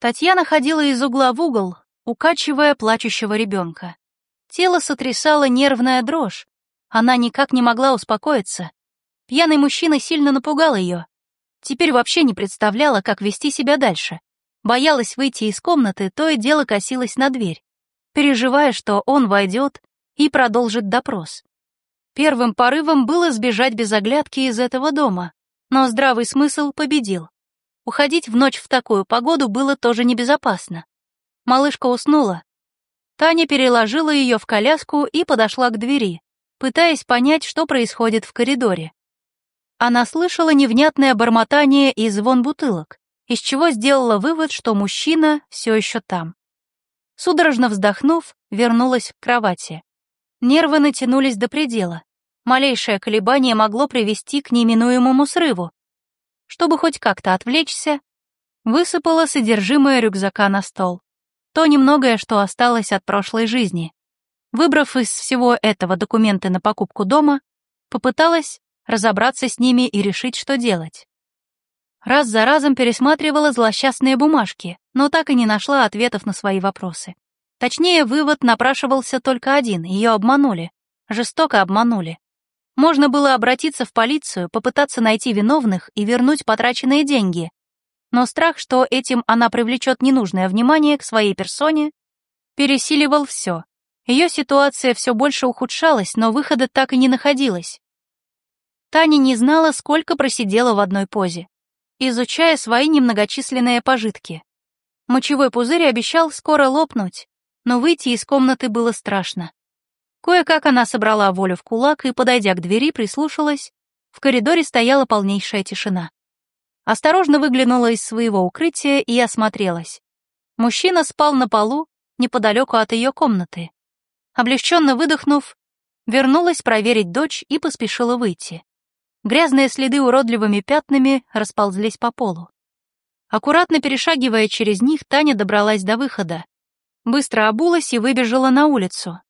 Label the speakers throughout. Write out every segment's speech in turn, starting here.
Speaker 1: Татьяна ходила из угла в угол, укачивая плачущего ребенка. Тело сотрясало нервная дрожь. Она никак не могла успокоиться. Пьяный мужчина сильно напугал ее. Теперь вообще не представляла, как вести себя дальше. Боялась выйти из комнаты, то и дело косилась на дверь, переживая, что он войдет и продолжит допрос. Первым порывом было сбежать без оглядки из этого дома, но здравый смысл победил. Уходить в ночь в такую погоду было тоже небезопасно. Малышка уснула. Таня переложила ее в коляску и подошла к двери, пытаясь понять, что происходит в коридоре. Она слышала невнятное бормотание и звон бутылок, из чего сделала вывод, что мужчина все еще там. Судорожно вздохнув, вернулась к кровати. Нервы натянулись до предела. Малейшее колебание могло привести к неминуемому срыву, чтобы хоть как-то отвлечься, высыпала содержимое рюкзака на стол. То немногое, что осталось от прошлой жизни. Выбрав из всего этого документы на покупку дома, попыталась разобраться с ними и решить, что делать. Раз за разом пересматривала злосчастные бумажки, но так и не нашла ответов на свои вопросы. Точнее, вывод напрашивался только один — ее обманули. Жестоко обманули. Можно было обратиться в полицию, попытаться найти виновных и вернуть потраченные деньги. Но страх, что этим она привлечет ненужное внимание к своей персоне, пересиливал все. Ее ситуация все больше ухудшалась, но выхода так и не находилось. Таня не знала, сколько просидела в одной позе, изучая свои немногочисленные пожитки. Мочевой пузырь обещал скоро лопнуть, но выйти из комнаты было страшно. Кое-как она собрала волю в кулак и, подойдя к двери, прислушалась. В коридоре стояла полнейшая тишина. Осторожно выглянула из своего укрытия и осмотрелась. Мужчина спал на полу, неподалеку от ее комнаты. Облегченно выдохнув, вернулась проверить дочь и поспешила выйти. Грязные следы уродливыми пятнами расползлись по полу. Аккуратно перешагивая через них, Таня добралась до выхода. Быстро обулась и выбежала на улицу.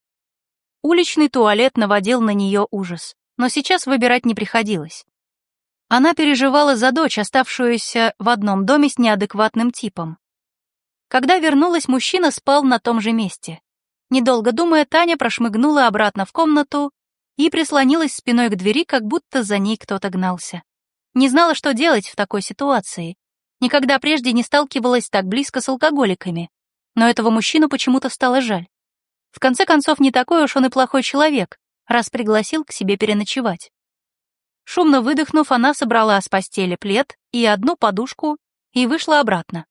Speaker 1: Уличный туалет наводил на нее ужас, но сейчас выбирать не приходилось. Она переживала за дочь, оставшуюся в одном доме с неадекватным типом. Когда вернулась, мужчина спал на том же месте. Недолго думая, Таня прошмыгнула обратно в комнату и прислонилась спиной к двери, как будто за ней кто-то гнался. Не знала, что делать в такой ситуации. Никогда прежде не сталкивалась так близко с алкоголиками, но этого мужчину почему-то стало жаль. В конце концов, не такой уж он и плохой человек, раз пригласил к себе переночевать. Шумно выдохнув, она собрала с постели плед и одну подушку и вышла обратно.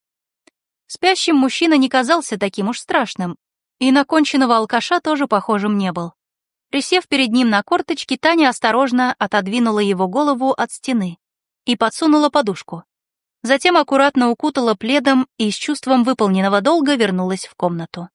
Speaker 1: Спящим мужчина не казался таким уж страшным, и на конченного алкаша тоже похожим не был. Присев перед ним на корточки, Таня осторожно отодвинула его голову от стены и подсунула подушку. Затем аккуратно укутала пледом и с чувством выполненного долга вернулась в комнату.